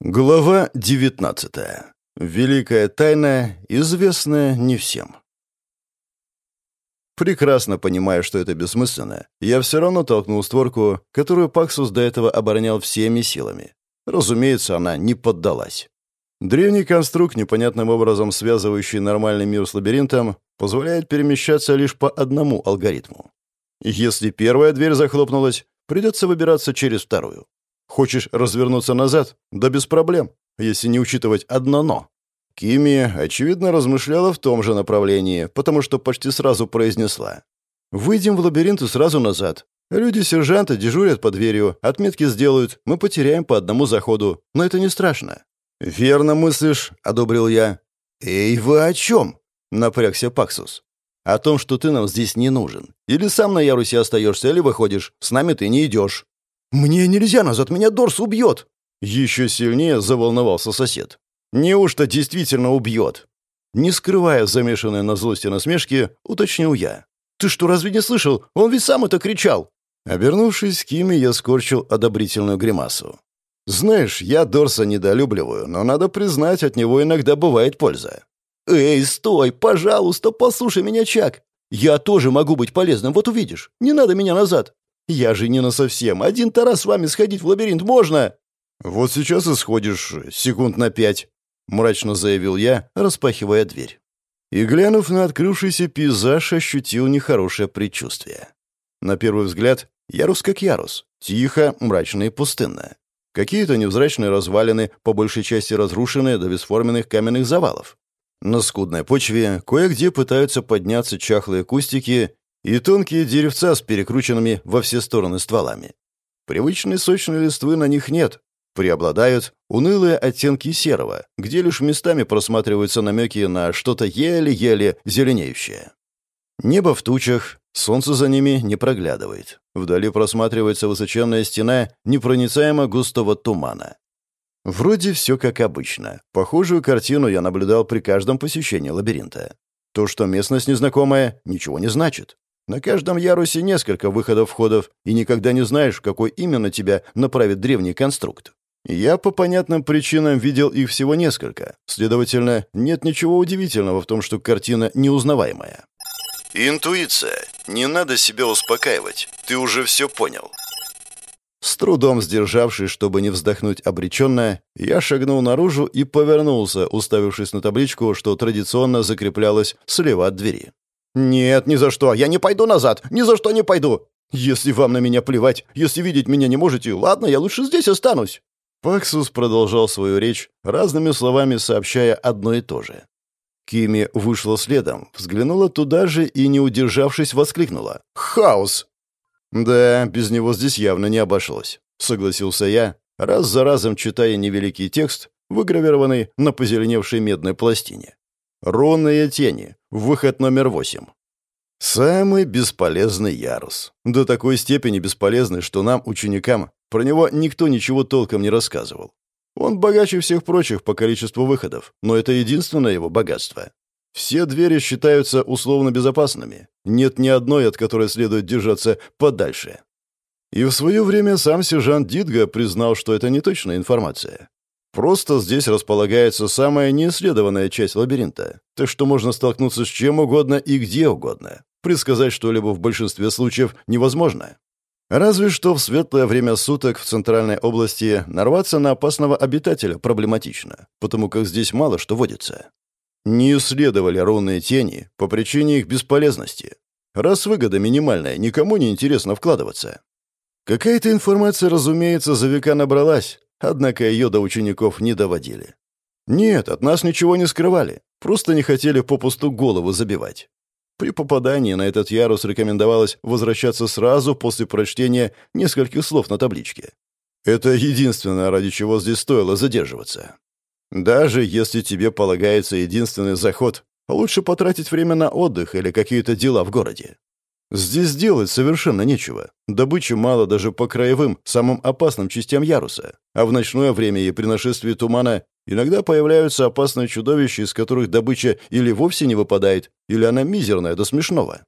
Глава 19. Великая тайна, известная не всем. Прекрасно понимая, что это бессмысленно, я все равно толкнул створку, которую Паксус до этого оборонял всеми силами. Разумеется, она не поддалась. Древний конструкт, непонятным образом связывающий нормальный мир с лабиринтом, позволяет перемещаться лишь по одному алгоритму. Если первая дверь захлопнулась, придется выбираться через вторую. Хочешь развернуться назад? Да без проблем, если не учитывать одно «но». Кими, очевидно, размышляла в том же направлении, потому что почти сразу произнесла. «Выйдем в лабиринт и сразу назад. Люди сержанта дежурят по дверью, отметки сделают, мы потеряем по одному заходу, но это не страшно». «Верно мыслишь», — одобрил я. «Эй, вы о чем?» — напрягся Паксус. «О том, что ты нам здесь не нужен. Или сам на ярусе остаешься, или выходишь. С нами ты не идешь». «Мне нельзя назад, меня Дорс убьет!» Еще сильнее заволновался сосед. «Неужто действительно убьет?» Не скрывая замешанной на злости насмешки, уточнил я. «Ты что, разве не слышал? Он ведь сам это кричал!» Обернувшись к Киме, я скорчил одобрительную гримасу. «Знаешь, я Дорса недолюбливаю, но надо признать, от него иногда бывает польза». «Эй, стой, пожалуйста, послушай меня, Чак! Я тоже могу быть полезным, вот увидишь. Не надо меня назад. Я же не насовсем. Один-то раз с вами сходить в лабиринт можно?» «Вот сейчас и сходишь секунд на пять», — мрачно заявил я, распахивая дверь. И, глянув на открывшийся пейзаж, ощутил нехорошее предчувствие. На первый взгляд, ярус как ярус. Тихо, мрачно и пустынно. Какие-то невзрачные развалины, по большей части разрушенные до бесформенных каменных завалов. На скудной почве кое-где пытаются подняться чахлые кустики и тонкие деревца с перекрученными во все стороны стволами. Привычной сочной листвы на них нет. Преобладают унылые оттенки серого, где лишь местами просматриваются намеки на что-то еле-еле зеленеющее. Небо в тучах, солнце за ними не проглядывает. Вдали просматривается высоченная стена непроницаемо густого тумана. Вроде все как обычно. Похожую картину я наблюдал при каждом посещении лабиринта. То, что местность незнакомая, ничего не значит. На каждом ярусе несколько выходов-входов, и никогда не знаешь, в какой именно тебя направит древний конструкт. Я по понятным причинам видел их всего несколько. Следовательно, нет ничего удивительного в том, что картина неузнаваемая. Интуиция. Не надо себя успокаивать. Ты уже все понял. С трудом сдержавшись, чтобы не вздохнуть обреченно, я шагнул наружу и повернулся, уставившись на табличку, что традиционно закреплялась слева от двери. «Нет, ни за что. Я не пойду назад. Ни за что не пойду. Если вам на меня плевать, если видеть меня не можете, ладно, я лучше здесь останусь». Паксус продолжал свою речь, разными словами сообщая одно и то же. Кими вышла следом, взглянула туда же и, не удержавшись, воскликнула. «Хаос!» «Да, без него здесь явно не обошлось», — согласился я, раз за разом читая невеликий текст, выгравированный на позеленевшей медной пластине. Рунные тени. Выход номер восемь. Самый бесполезный ярус. До такой степени бесполезный, что нам, ученикам, про него никто ничего толком не рассказывал. Он богаче всех прочих по количеству выходов, но это единственное его богатство. Все двери считаются условно безопасными. Нет ни одной, от которой следует держаться подальше. И в свое время сам сержант Дидга признал, что это не точная информация. Просто здесь располагается самая неисследованная часть лабиринта, так что можно столкнуться с чем угодно и где угодно. Предсказать что-либо в большинстве случаев невозможно. Разве что в светлое время суток в центральной области нарваться на опасного обитателя проблематично, потому как здесь мало что водится. Не исследовали рунные тени по причине их бесполезности. Раз выгода минимальная, никому не интересно вкладываться. Какая-то информация, разумеется, за века набралась, Однако ее до учеников не доводили. Нет, от нас ничего не скрывали. Просто не хотели попусту голову забивать. При попадании на этот ярус рекомендовалось возвращаться сразу после прочтения нескольких слов на табличке. Это единственное, ради чего здесь стоило задерживаться. Даже если тебе полагается единственный заход, лучше потратить время на отдых или какие-то дела в городе. Здесь делать совершенно нечего. Добычи мало даже по краевым, самым опасным частям яруса. А в ночное время и при нашествии тумана иногда появляются опасные чудовища, из которых добыча или вовсе не выпадает, или она мизерная до смешного.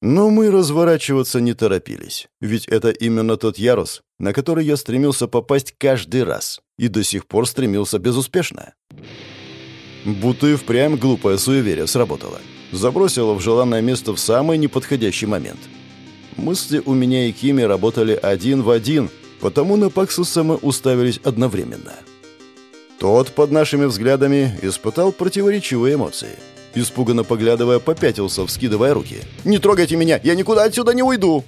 Но мы разворачиваться не торопились, ведь это именно тот ярус, на который я стремился попасть каждый раз, и до сих пор стремился безуспешно. Будто и впрямь глупое суеверие сработало. Забросило в желанное место в самый неподходящий момент. Мысли у меня и Кими работали один в один, потому на Паксуса мы уставились одновременно. Тот под нашими взглядами испытал противоречивые эмоции – Испуганно поглядывая, попятился, вскидывая руки. «Не трогайте меня! Я никуда отсюда не уйду!»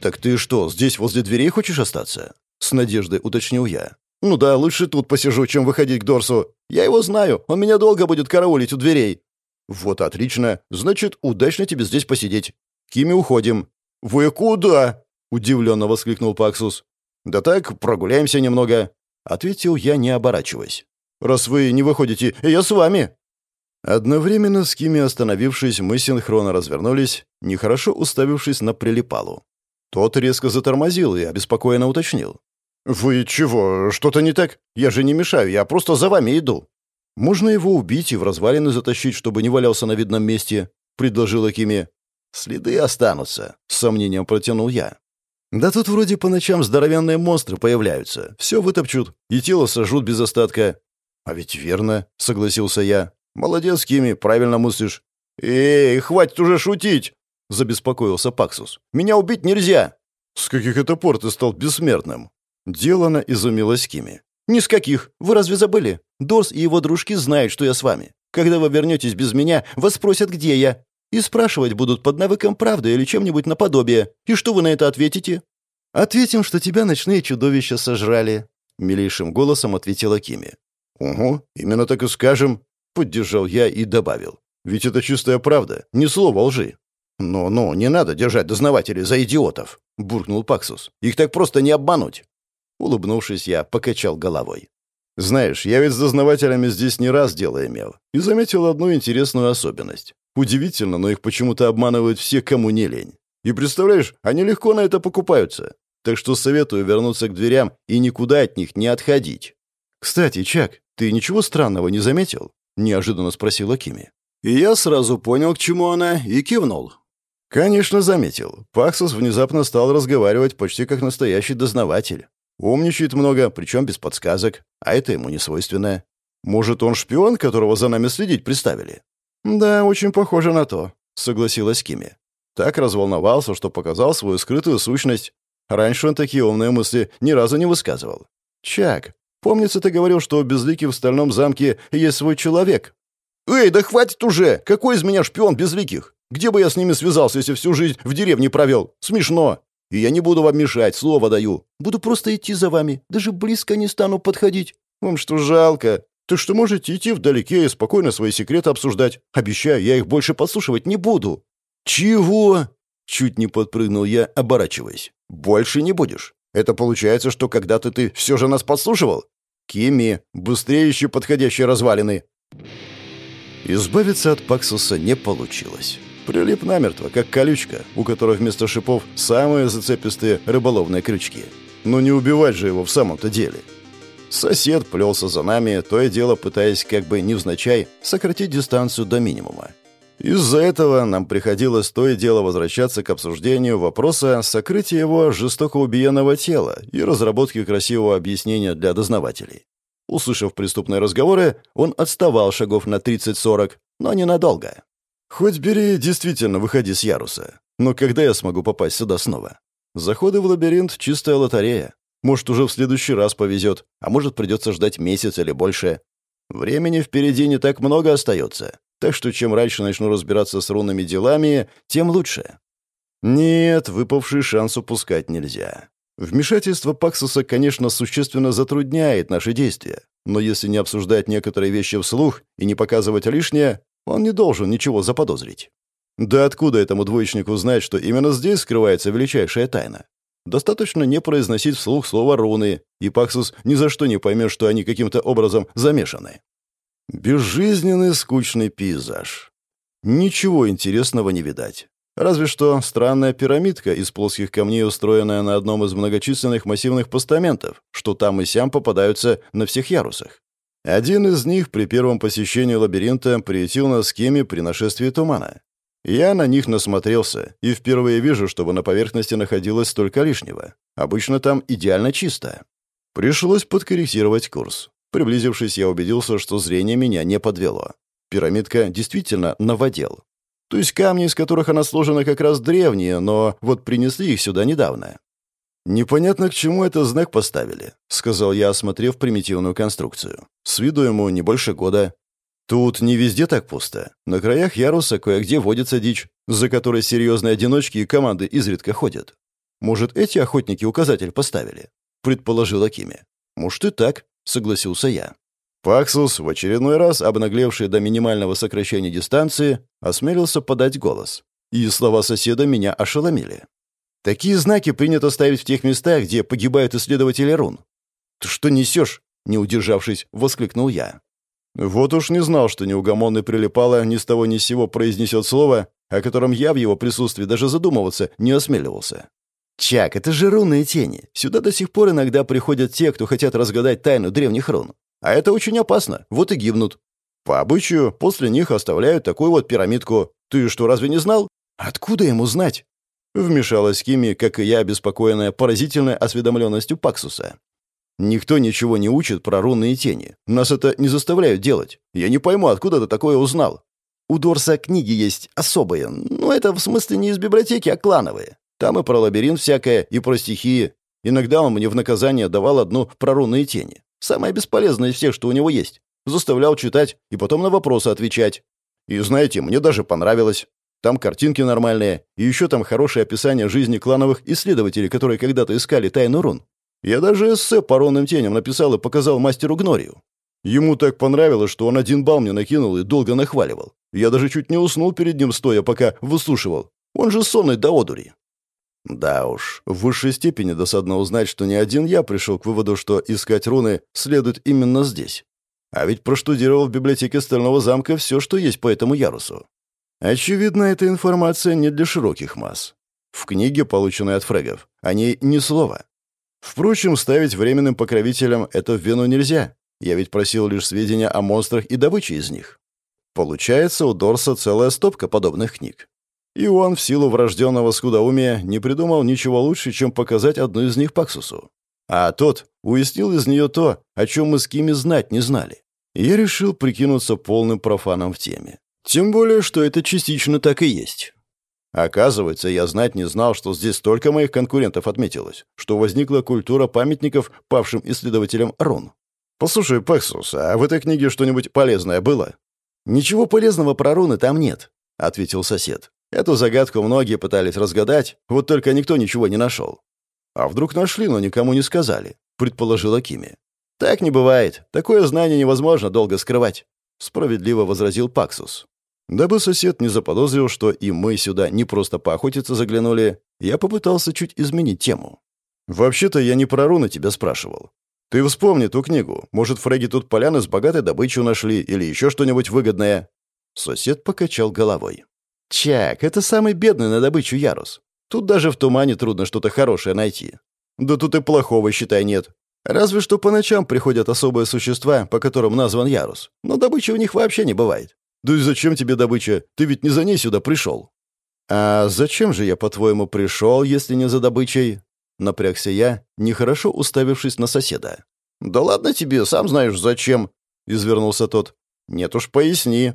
«Так ты что, здесь возле дверей хочешь остаться?» С надеждой уточнил я. «Ну да, лучше тут посижу, чем выходить к Дорсу. Я его знаю, он меня долго будет караулить у дверей». «Вот отлично. Значит, удачно тебе здесь посидеть. Кими уходим». «Вы куда?» — удивленно воскликнул Паксус. «Да так, прогуляемся немного», — ответил я, не оборачиваясь. «Раз вы не выходите, я с вами». Одновременно с Кими остановившись, мы синхронно развернулись, нехорошо уставившись на прилипалу. Тот резко затормозил и обеспокоенно уточнил. «Вы чего? Что-то не так? Я же не мешаю, я просто за вами иду». «Можно его убить и в развалины затащить, чтобы не валялся на видном месте», — предложила Кими. «Следы останутся», — с сомнением протянул я. «Да тут вроде по ночам здоровенные монстры появляются. Все вытопчут, и тело сожрут без остатка». «А ведь верно», — согласился я. «Молодец, Кими, правильно мыслишь». «Эй, хватит уже шутить!» — забеспокоился Паксус. «Меня убить нельзя!» «С каких это пор ты стал бессмертным?» Делано изумилась Кими. «Ни с каких. Вы разве забыли? Дорс и его дружки знают, что я с вами. Когда вы вернетесь без меня, вас спросят, где я. И спрашивать будут под навыком правды или чем-нибудь наподобие. И что вы на это ответите?» «Ответим, что тебя ночные чудовища сожрали», — милейшим голосом ответила Кими. «Угу, именно так и скажем», Поддержал я и добавил. «Ведь это чистая правда, ни слова лжи». «Ну-ну, не надо держать дознавателей за идиотов», — буркнул Паксус. «Их так просто не обмануть». Улыбнувшись, я покачал головой. «Знаешь, я ведь с дознавателями здесь не раз дело имел и заметил одну интересную особенность. Удивительно, но их почему-то обманывают все, кому не лень. И представляешь, они легко на это покупаются. Так что советую вернуться к дверям и никуда от них не отходить. Кстати, Чак, ты ничего странного не заметил? — неожиданно спросила Кими. И я сразу понял, к чему она, и кивнул. Конечно, заметил. Паксус внезапно стал разговаривать почти как настоящий дознаватель. Умничает много, причем без подсказок, а это ему не свойственно. Может, он шпион, которого за нами следить приставили? Да, очень похоже на то, согласилась Кими. Так разволновался, что показал свою скрытую сущность. Раньше он такие умные мысли ни разу не высказывал. Чак, Помнится, ты говорил, что у Безликих в Стальном замке есть свой человек. Эй, да хватит уже! Какой из меня шпион Безликих? Где бы я с ними связался, если всю жизнь в деревне провел? Смешно. И я не буду вам мешать, слово даю. Буду просто идти за вами. Даже близко не стану подходить. Вам что, жалко? Так что можете идти вдалеке и спокойно свои секреты обсуждать. Обещаю, я их больше подслушивать не буду». «Чего?» Чуть не подпрыгнул я, оборачиваясь. «Больше не будешь. Это получается, что когда-то ты все же нас подслушивал? Кими, быстрее ищи подходящие развалины!» Избавиться от Паксуса не получилось. Прилип намертво, как колючка, у которой вместо шипов самые зацепистые рыболовные крючки. Но не убивать же его в самом-то деле. Сосед плелся за нами, то и дело пытаясь как бы невзначай сократить дистанцию до минимума. Из-за этого нам приходилось то и дело возвращаться к обсуждению вопроса сокрытия его жестоко убиенного тела и разработки красивого объяснения для дознавателей. Услышав преступные разговоры, он отставал шагов на 30-40, но ненадолго. «Хоть бери, действительно, выходи с яруса. Но когда я смогу попасть сюда снова? Заходы в лабиринт — чистая лотерея. Может, уже в следующий раз повезет, а может, придется ждать месяц или больше. Времени впереди не так много остается. Так что чем раньше начну разбираться с рунными делами, тем лучше. Нет, выпавший шанс упускать нельзя. Вмешательство Паксуса, конечно, существенно затрудняет наши действия, но если не обсуждать некоторые вещи вслух и не показывать лишнее, он не должен ничего заподозрить. Да откуда этому двоечнику знать, что именно здесь скрывается величайшая тайна? Достаточно не произносить вслух слово «руны», и Паксус ни за что не поймет, что они каким-то образом замешаны. Безжизненный скучный пейзаж. Ничего интересного не видать. Разве что странная пирамидка из плоских камней, устроенная на одном из многочисленных массивных постаментов, что там и сям попадаются на всех ярусах. Один из них при первом посещении лабиринта приютил на схеме при нашествии тумана. Я на них насмотрелся и впервые вижу, чтобы на поверхности находилось столько лишнего. Обычно там идеально чисто. Пришлось подкорректировать курс. Приблизившись, я убедился, что зрение меня не подвело. Пирамидка действительно новодел. То есть камни, из которых она сложена, как раз древние, но вот принесли их сюда недавно. «Непонятно, к чему этот знак поставили», — сказал я, осмотрев примитивную конструкцию. «С виду ему не больше года. Тут не везде так пусто. На краях яруса кое-где водится дичь, за которой серьезные одиночки и команды изредка ходят. Может, эти охотники указатель поставили?» — предположил Акими. «Может, и так», — согласился я. Паксус, в очередной раз обнаглевший до минимального сокращения дистанции, осмелился подать голос. И слова соседа меня ошеломили. «Такие знаки принято ставить в тех местах, где погибают исследователи рун». «Ты что несешь?» — не удержавшись, воскликнул я. Вот уж не знал, что неугомонный прилипало ни с того ни с сего произнесет слово, о котором я в его присутствии даже задумываться не осмеливался. «Чак, это же рунные тени. Сюда до сих пор иногда приходят те, кто хотят разгадать тайну древних рун. А это очень опасно, вот и гибнут. По обычаю, после них оставляют такую вот пирамидку. Ты что, разве не знал? Откуда ему знать? Вмешалась Кими, как и я, обеспокоенная поразительной осведомленностью Паксуса. Никто ничего не учит про рунные тени. Нас это не заставляют делать. Я не пойму, откуда ты такое узнал. У Дорса книги есть особые. Но это в смысле не из библиотеки, а клановые. Там и про лабиринт всякое, и про стихии. Иногда он мне в наказание давал одну про рунные тени. Самое бесполезное из всех, что у него есть. Заставлял читать и потом на вопросы отвечать. И знаете, мне даже понравилось. Там картинки нормальные, и еще там хорошее описание жизни клановых исследователей, которые когда-то искали тайну рун. Я даже эссе по рунным теням написал и показал мастеру Гнорию. Ему так понравилось, что он один балл мне накинул и долго нахваливал. Я даже чуть не уснул перед ним стоя, пока выслушивал. Он же сонный до одури. Да уж, в высшей степени досадно узнать, что не один я пришел к выводу, что искать руны следует именно здесь. А ведь проштудировал в библиотеке Стального замка все, что есть по этому ярусу. Очевидно, эта информация не для широких масс. В книге, полученной от фрегов, о ней ни слова. Впрочем, ставить временным покровителям это в вину нельзя. Я ведь просил лишь сведения о монстрах и добыче из них. Получается, у Дорса целая стопка подобных книг. И он, в силу врожденного скудоумия, не придумал ничего лучше, чем показать одну из них Паксусу. А тот уяснил из нее то, о чем мы с Кими знать не знали. И я решил прикинуться полным профаном в теме. Тем более, что это частично так и есть. Оказывается, я знать не знал, что здесь столько моих конкурентов отметилось, что возникла культура памятников павшим исследователям рун. «Послушай, Паксус, а в этой книге что-нибудь полезное было?» «Ничего полезного про руны там нет», — ответил сосед. Эту загадку многие пытались разгадать, вот только никто ничего не нашел. А вдруг нашли, но никому не сказали, предположила Кими. Так не бывает. Такое знание невозможно долго скрывать, справедливо возразил Паксус. Дабы сосед не заподозрил, что и мы сюда не просто поохотиться заглянули, я попытался чуть изменить тему. «Вообще-то я не про руны тебя спрашивал. Ты вспомни ту книгу. Может, фреги тут поляны с богатой добычей нашли или еще что-нибудь выгодное?» Сосед покачал головой. Чак, это самый бедный на добычу ярус. Тут даже в тумане трудно что-то хорошее найти. Да тут и плохого, считай, нет. Разве что по ночам приходят особые существа, по которым назван ярус. Но добычи у них вообще не бывает. Да и зачем тебе добыча? Ты ведь не за ней сюда пришел. А зачем же я, по-твоему, пришел, если не за добычей? Напрягся я, нехорошо уставившись на соседа. Да ладно тебе, сам знаешь, зачем. Извернулся тот. Нет уж, поясни.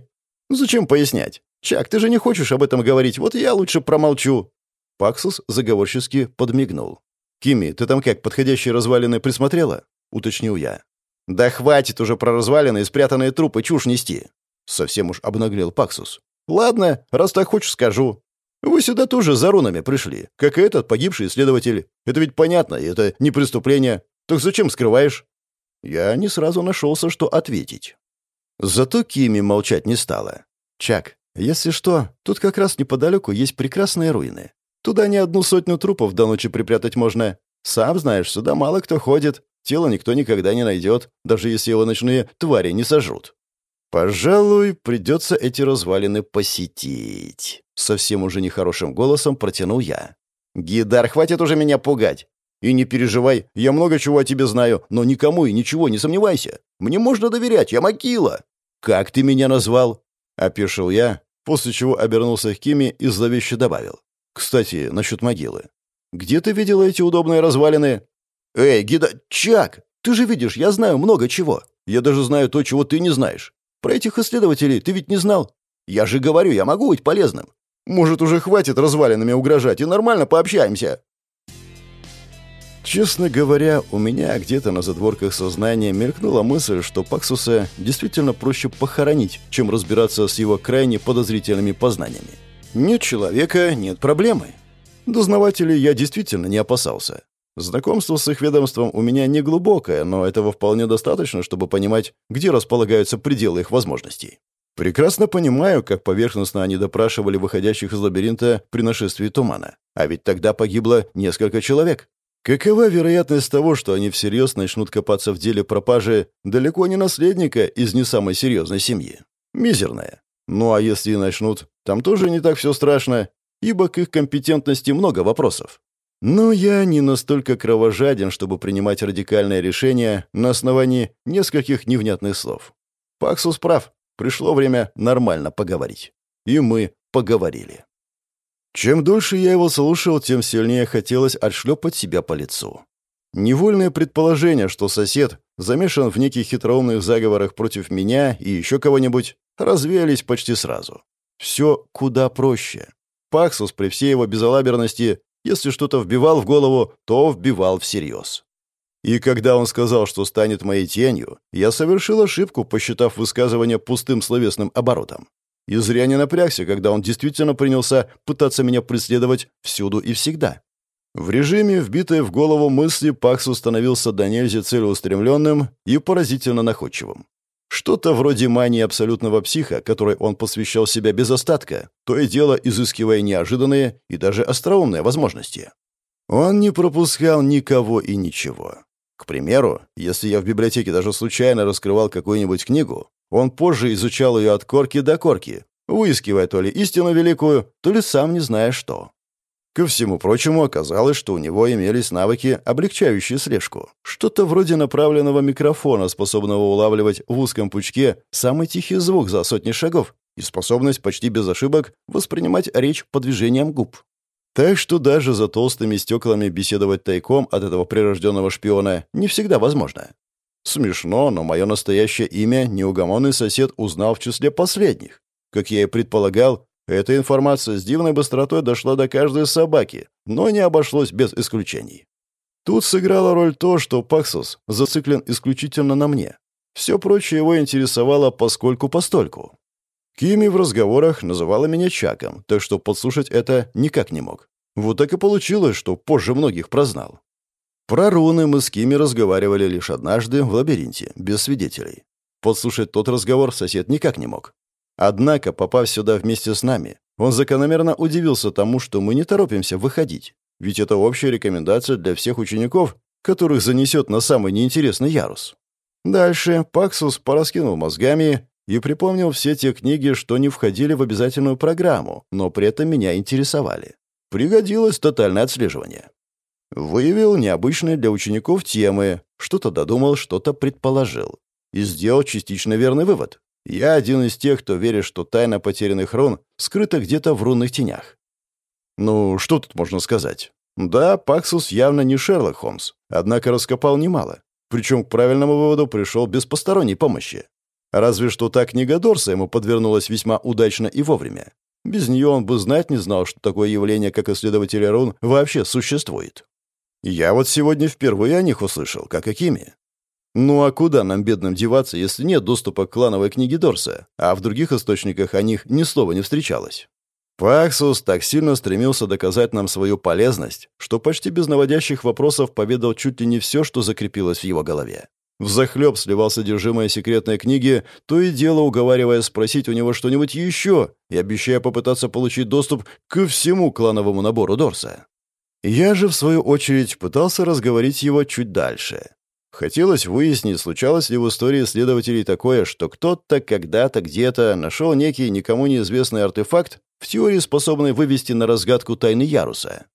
Зачем пояснять? «Чак, ты же не хочешь об этом говорить, вот я лучше промолчу». Паксус заговорчески подмигнул. «Кими, ты там как, подходящие развалины присмотрела?» — уточнил я. «Да хватит уже про развалины и спрятанные трупы чушь нести!» Совсем уж обнаглел Паксус. «Ладно, раз так хочешь, скажу. Вы сюда тоже за рунами пришли, как и этот погибший исследователь. Это ведь понятно, и это не преступление. Так зачем скрываешь?» Я не сразу нашелся, что ответить. Зато Кими молчать не стала. «Чак, если что, тут как раз неподалеку есть прекрасные руины. Туда не одну сотню трупов до ночи припрятать можно. Сам знаешь, сюда мало кто ходит. Тело никто никогда не найдет, даже если его ночные твари не сожрут. Пожалуй, придется эти развалины посетить. Совсем уже нехорошим голосом протянул я. Гидар, хватит уже меня пугать. И не переживай, я много чего о тебе знаю, но никому и ничего не сомневайся. Мне можно доверять, я Макила. Как ты меня назвал? Опешил я, после чего обернулся к Киме и зловеще добавил. «Кстати, насчет могилы. Где ты видела эти удобные развалины?» «Эй, Гида... Чак! Ты же видишь, я знаю много чего. Я даже знаю то, чего ты не знаешь. Про этих исследователей ты ведь не знал? Я же говорю, я могу быть полезным. Может, уже хватит развалинами угрожать и нормально пообщаемся?» Честно говоря, у меня где-то на задворках сознания мелькнула мысль, что Паксуса действительно проще похоронить, чем разбираться с его крайне подозрительными познаниями. Нет человека — нет проблемы. Дознавателей я действительно не опасался. Знакомство с их ведомством у меня не глубокое, но этого вполне достаточно, чтобы понимать, где располагаются пределы их возможностей. Прекрасно понимаю, как поверхностно они допрашивали выходящих из лабиринта при нашествии тумана. А ведь тогда погибло несколько человек. Какова вероятность того, что они всерьез начнут копаться в деле пропажи далеко не наследника из не самой серьезной семьи? Мизерная. Ну а если и начнут, там тоже не так все страшно, ибо к их компетентности много вопросов. Но я не настолько кровожаден, чтобы принимать радикальное решение на основании нескольких невнятных слов. Паксус прав. Пришло время нормально поговорить. И мы поговорили. Чем дольше я его слушал, тем сильнее хотелось отшлепать себя по лицу. Невольное предположение, что сосед замешан в неких хитроумных заговорах против меня и еще кого-нибудь, развеялись почти сразу. Все куда проще. Паксус при всей его безалаберности, если что-то вбивал в голову, то вбивал всерьез. И когда он сказал, что станет моей тенью, я совершил ошибку, посчитав высказывание пустым словесным оборотом. И зря не напрягся, когда он действительно принялся пытаться меня преследовать всюду и всегда. В режиме, вбитой в голову мысли, Пакс становился до нельзя целеустремленным и поразительно находчивым. Что-то вроде мании абсолютного психа, которой он посвящал себя без остатка, то и дело изыскивая неожиданные и даже остроумные возможности. Он не пропускал никого и ничего. К примеру, если я в библиотеке даже случайно раскрывал какую-нибудь книгу, он позже изучал ее от корки до корки, выискивая то ли истину великую, то ли сам не зная что. Ко всему прочему, оказалось, что у него имелись навыки, облегчающие слежку. Что-то вроде направленного микрофона, способного улавливать в узком пучке самый тихий звук за сотни шагов, и способность почти без ошибок воспринимать речь по движениям губ. Так что даже за толстыми стеклами беседовать тайком от этого прирожденного шпиона не всегда возможно. Смешно, но мое настоящее имя неугомонный сосед узнал в числе последних. Как я и предполагал, эта информация с дивной быстротой дошла до каждой собаки, но не обошлось без исключений. Тут сыграла роль то, что Паксус зациклен исключительно на мне. Все прочее его интересовало поскольку-постольку. Кими в разговорах называла меня Чаком, так что подслушать это никак не мог. Вот так и получилось, что позже многих прознал. Про руны мы с Кими разговаривали лишь однажды в лабиринте, без свидетелей. Подслушать тот разговор сосед никак не мог. Однако, попав сюда вместе с нами, он закономерно удивился тому, что мы не торопимся выходить. Ведь это общая рекомендация для всех учеников, которых занесет на самый неинтересный ярус. Дальше Паксус пораскинул мозгами и припомнил все те книги, что не входили в обязательную программу, но при этом меня интересовали. Пригодилось тотальное отслеживание. Выявил необычные для учеников темы, что-то додумал, что-то предположил. И сделал частично верный вывод. Я один из тех, кто верит, что тайна потерянных рун скрыта где-то в рунных тенях. Ну, что тут можно сказать? Да, Паксус явно не Шерлок Холмс, однако раскопал немало. Причем к правильному выводу пришел без посторонней помощи. Разве что та книга Дорса ему подвернулась весьма удачно и вовремя. Без нее он бы знать не знал, что такое явление, как исследователь рун, вообще существует. Я вот сегодня впервые о них услышал, как какими. Ну а куда нам, бедным, деваться, если нет доступа к клановой книге Дорса, а в других источниках о них ни слова не встречалось? Паксус так сильно стремился доказать нам свою полезность, что почти без наводящих вопросов поведал чуть ли не все, что закрепилось в его голове. Взахлеб сливал содержимое секретной книги, то и дело уговаривая спросить у него что-нибудь еще и обещая попытаться получить доступ ко всему клановому набору Дорса. Я же, в свою очередь, пытался разговорить его чуть дальше. Хотелось выяснить, случалось ли в истории следователей такое, что кто-то когда-то где-то нашел некий никому неизвестный артефакт, в теории способный вывести на разгадку тайны яруса.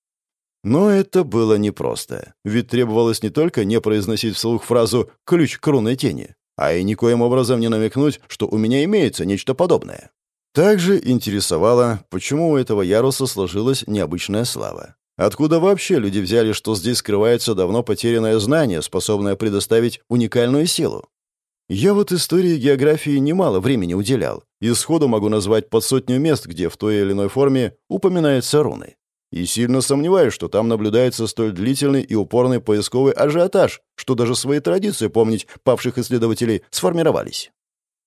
Но это было непросто, ведь требовалось не только не произносить вслух фразу «ключ к рунной тени», а и никоим образом не намекнуть, что у меня имеется нечто подобное. Также интересовало, почему у этого яруса сложилась необычная слава. Откуда вообще люди взяли, что здесь скрывается давно потерянное знание, способное предоставить уникальную силу? Я вот истории и географии немало времени уделял, и сходу могу назвать под сотню мест, где в той или иной форме упоминаются руны. И сильно сомневаюсь, что там наблюдается столь длительный и упорный поисковый ажиотаж, что даже свои традиции помнить павших исследователей сформировались.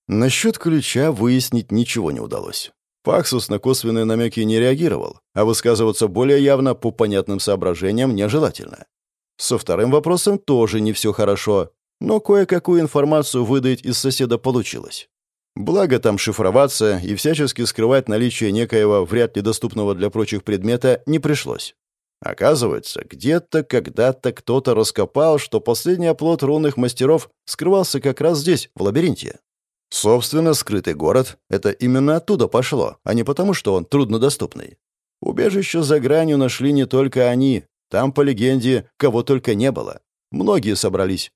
Насчет ключа выяснить ничего не удалось. Паксус на косвенные намеки не реагировал, а высказываться более явно по понятным соображениям нежелательно. Со вторым вопросом тоже не все хорошо, но кое-какую информацию выдать из соседа получилось. Благо там шифроваться и всячески скрывать наличие некоего вряд ли доступного для прочих предмета не пришлось. Оказывается, где-то когда-то кто-то раскопал, что последний оплот рунных мастеров скрывался как раз здесь, в лабиринте. Собственно, скрытый город — это именно оттуда пошло, а не потому, что он труднодоступный. Убежище за гранью нашли не только они, там, по легенде, кого только не было. Многие собрались.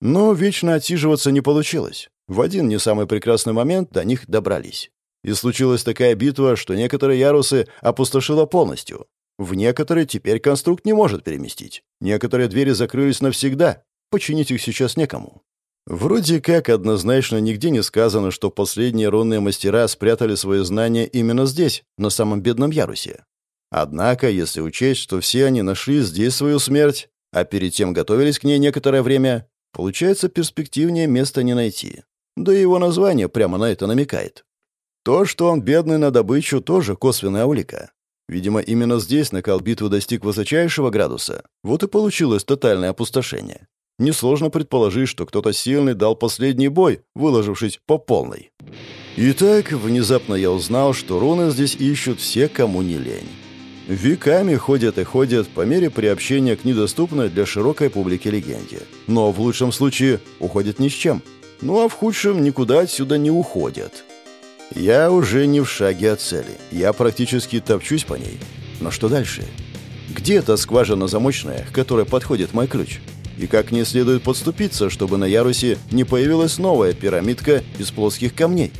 Но вечно отсиживаться не получилось. В один не самый прекрасный момент до них добрались. И случилась такая битва, что некоторые ярусы опустошило полностью. В некоторые теперь конструкт не может переместить. Некоторые двери закрылись навсегда. Починить их сейчас некому. Вроде как однозначно нигде не сказано, что последние рунные мастера спрятали свои знания именно здесь, на самом бедном ярусе. Однако, если учесть, что все они нашли здесь свою смерть, а перед тем готовились к ней некоторое время, получается перспективнее места не найти. Да и его название прямо на это намекает. То, что он бедный на добычу, тоже косвенная улика. Видимо, именно здесь накал битвы достиг высочайшего градуса. Вот и получилось тотальное опустошение. Несложно предположить, что кто-то сильный дал последний бой, выложившись по полной. Итак, внезапно я узнал, что руны здесь ищут все, кому не лень. Веками ходят и ходят по мере приобщения к недоступной для широкой публики легенде. Но в лучшем случае уходят ни с чем – ну а в худшем никуда отсюда не уходят. Я уже не в шаге от цели. Я практически топчусь по ней. Но что дальше? Где эта скважина замочная, к которой подходит мой ключ? И как не следует подступиться, чтобы на ярусе не появилась новая пирамидка из плоских камней?